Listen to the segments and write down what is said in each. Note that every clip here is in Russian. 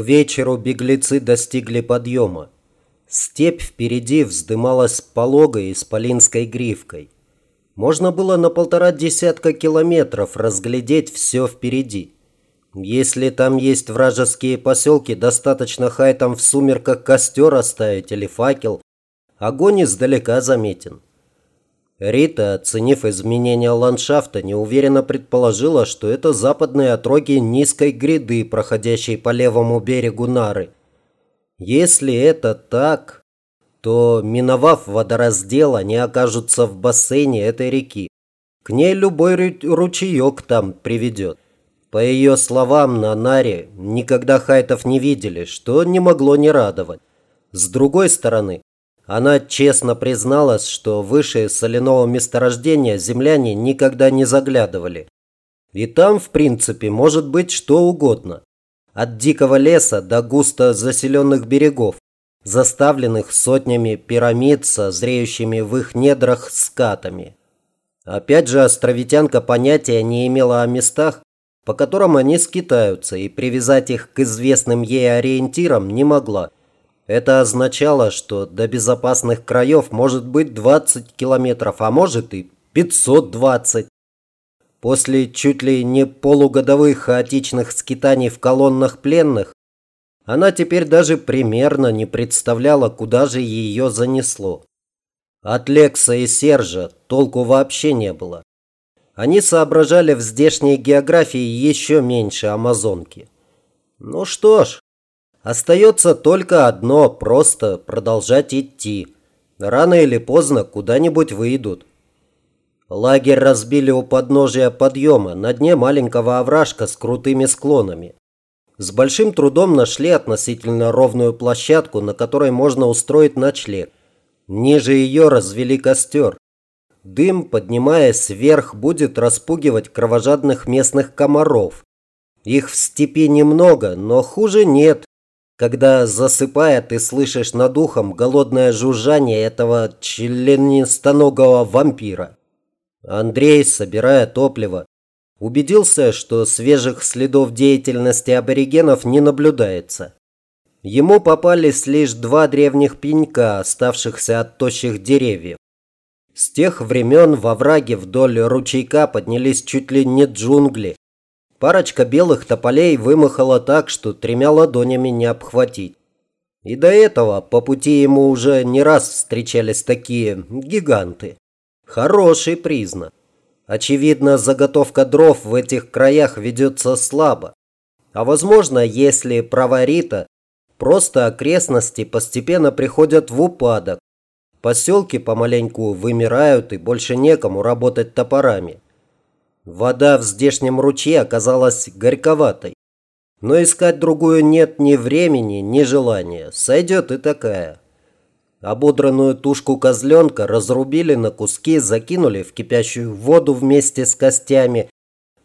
К вечеру беглецы достигли подъема. Степь впереди вздымалась пологой исполинской гривкой. Можно было на полтора десятка километров разглядеть все впереди. Если там есть вражеские поселки, достаточно хайтам в сумерках костер оставить или факел. Огонь издалека заметен. Рита, оценив изменения ландшафта, неуверенно предположила, что это западные отроги низкой гряды, проходящей по левому берегу Нары. Если это так, то, миновав водораздел, они окажутся в бассейне этой реки. К ней любой ручеек там приведет. По ее словам, на Наре никогда хайтов не видели, что не могло не радовать. С другой стороны, она честно призналась, что выше соляного месторождения земляне никогда не заглядывали. И там, в принципе, может быть что угодно. От дикого леса до густо заселенных берегов, заставленных сотнями пирамид со зреющими в их недрах скатами. Опять же, островитянка понятия не имела о местах, по которым они скитаются, и привязать их к известным ей ориентирам не могла – это означало, что до безопасных краев может быть 20 километров, а может и 520. После чуть ли не полугодовых хаотичных скитаний в колоннах пленных, она теперь даже примерно не представляла, куда же ее занесло. От Лекса и Сержа толку вообще не было. Они соображали в здешней географии еще меньше амазонки. Ну что ж, Остается только одно – просто продолжать идти. Рано или поздно куда-нибудь выйдут. Лагерь разбили у подножия подъема на дне маленького овражка с крутыми склонами. С большим трудом нашли относительно ровную площадку, на которой можно устроить ночлег. Ниже ее развели костер. Дым, поднимаясь вверх, будет распугивать кровожадных местных комаров. Их в степи немного, но хуже нет когда, засыпая, ты слышишь над ухом голодное жужжание этого членистоногого вампира. Андрей, собирая топливо, убедился, что свежих следов деятельности аборигенов не наблюдается. Ему попались лишь два древних пенька, оставшихся от тощих деревьев. С тех времен во враге вдоль ручейка поднялись чуть ли не джунгли, Парочка белых тополей вымахала так, что тремя ладонями не обхватить. И до этого по пути ему уже не раз встречались такие гиганты. Хороший признак. Очевидно, заготовка дров в этих краях ведется слабо. А возможно, если права просто окрестности постепенно приходят в упадок. Поселки помаленьку вымирают и больше некому работать топорами. Вода в здешнем ручье оказалась горьковатой. Но искать другую нет ни времени, ни желания. Сойдет и такая. Ободранную тушку козленка разрубили на куски, закинули в кипящую воду вместе с костями,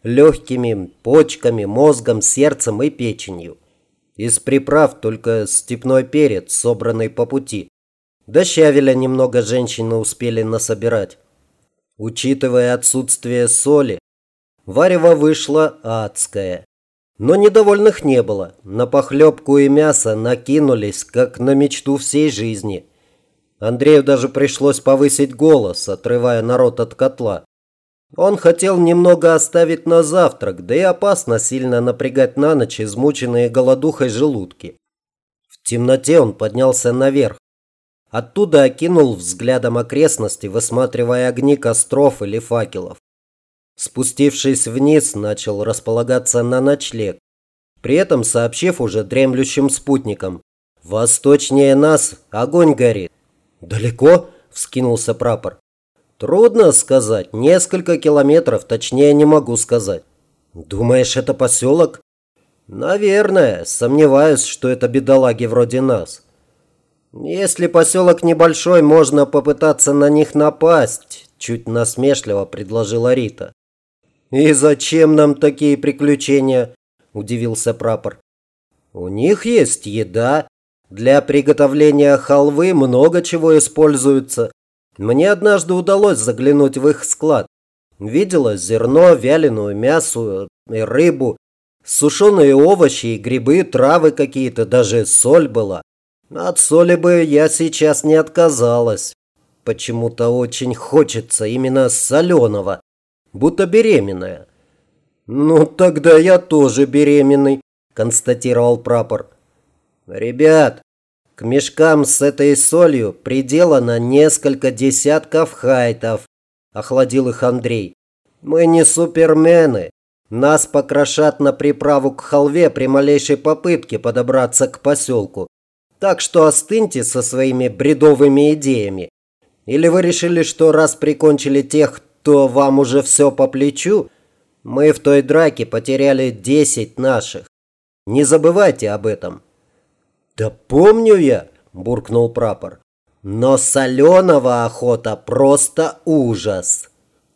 легкими, почками, мозгом, сердцем и печенью. Из приправ только степной перец, собранный по пути. До щавеля немного женщины успели насобирать. Учитывая отсутствие соли, Варево вышло адское. Но недовольных не было. На похлебку и мясо накинулись, как на мечту всей жизни. Андрею даже пришлось повысить голос, отрывая народ от котла. Он хотел немного оставить на завтрак, да и опасно сильно напрягать на ночь измученные голодухой желудки. В темноте он поднялся наверх. Оттуда окинул взглядом окрестности, высматривая огни костров или факелов. Спустившись вниз, начал располагаться на ночлег, при этом сообщив уже дремлющим спутникам. «Восточнее нас огонь горит». «Далеко?» – вскинулся прапор. «Трудно сказать. Несколько километров, точнее не могу сказать». «Думаешь, это поселок?» «Наверное. Сомневаюсь, что это бедолаги вроде нас». «Если поселок небольшой, можно попытаться на них напасть», – чуть насмешливо предложила Рита. «И зачем нам такие приключения?» – удивился прапор. «У них есть еда. Для приготовления халвы много чего используется. Мне однажды удалось заглянуть в их склад. Видела зерно, вяленую мясо и рыбу. Сушеные овощи и грибы, травы какие-то, даже соль была. От соли бы я сейчас не отказалась. Почему-то очень хочется именно соленого, будто беременная. Ну, тогда я тоже беременный, констатировал прапор. Ребят, к мешкам с этой солью приделано несколько десятков хайтов, охладил их Андрей. Мы не супермены. Нас покрошат на приправу к халве при малейшей попытке подобраться к поселку. Так что остыньте со своими бредовыми идеями. Или вы решили, что раз прикончили тех, кто вам уже все по плечу, мы в той драке потеряли 10 наших. Не забывайте об этом. Да помню я, буркнул прапор. Но соленого охота просто ужас.